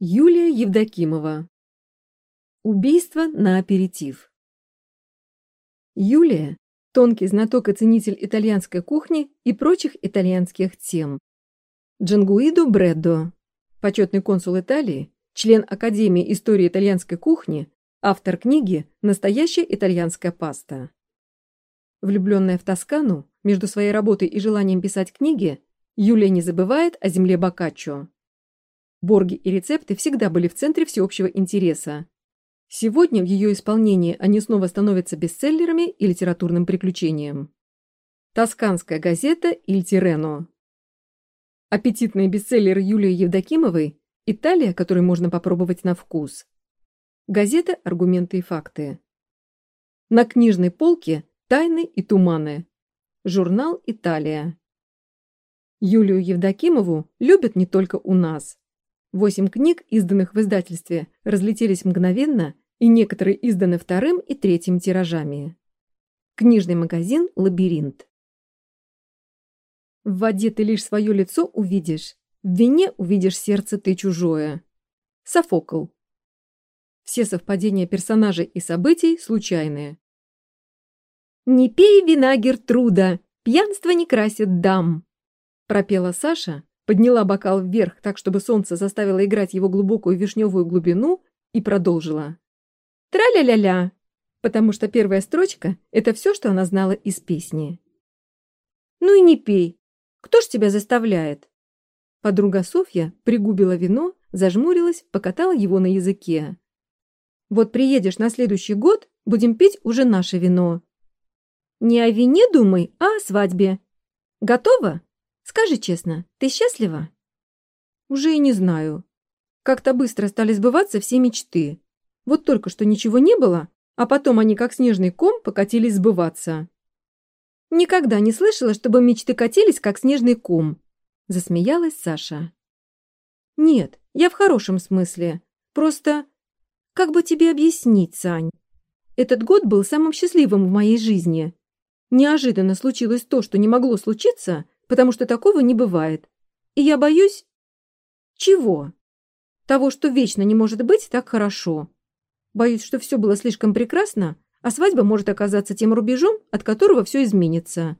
Юлия Евдокимова. Убийство на аперитив. Юлия – тонкий знаток и ценитель итальянской кухни и прочих итальянских тем. Джангуиду Бреддо, почетный консул Италии, член Академии истории итальянской кухни, автор книги «Настоящая итальянская паста». Влюбленная в Тоскану, между своей работой и желанием писать книги, Юлия не забывает о земле Боккаччо. Борги и рецепты всегда были в центре всеобщего интереса. Сегодня в ее исполнении они снова становятся бестселлерами и литературным приключением. Тосканская газета «Иль Тирено». Аппетитные бестселлеры Юлии Евдокимовой «Италия, которую можно попробовать на вкус». Газета «Аргументы и факты». На книжной полке «Тайны и туманы». Журнал «Италия». Юлию Евдокимову любят не только у нас. Восемь книг, изданных в издательстве, разлетелись мгновенно, и некоторые изданы вторым и третьим тиражами. Книжный магазин «Лабиринт». В воде ты лишь свое лицо увидишь, в вине увидишь сердце ты чужое. Софокл. Все совпадения персонажей и событий случайные. «Не пей вина Гертруда, пьянство не красит дам», пропела Саша, подняла бокал вверх так, чтобы солнце заставило играть его глубокую вишневую глубину и продолжила. Тра-ля-ля-ля, потому что первая строчка — это все, что она знала из песни. «Ну и не пей. Кто ж тебя заставляет?» Подруга Софья пригубила вино, зажмурилась, покатала его на языке. «Вот приедешь на следующий год, будем пить уже наше вино. Не о вине думай, а о свадьбе. Готова?» Скажи честно, ты счастлива? Уже и не знаю. Как-то быстро стали сбываться все мечты. Вот только что ничего не было, а потом они как снежный ком покатились сбываться. Никогда не слышала, чтобы мечты катились как снежный ком. Засмеялась Саша. Нет, я в хорошем смысле. Просто... Как бы тебе объяснить, Сань? Этот год был самым счастливым в моей жизни. Неожиданно случилось то, что не могло случиться, потому что такого не бывает. И я боюсь... Чего? Того, что вечно не может быть так хорошо. Боюсь, что все было слишком прекрасно, а свадьба может оказаться тем рубежом, от которого все изменится.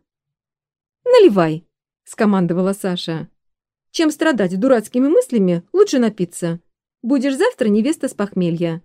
«Наливай», — скомандовала Саша. «Чем страдать дурацкими мыслями, лучше напиться. Будешь завтра невеста с похмелья».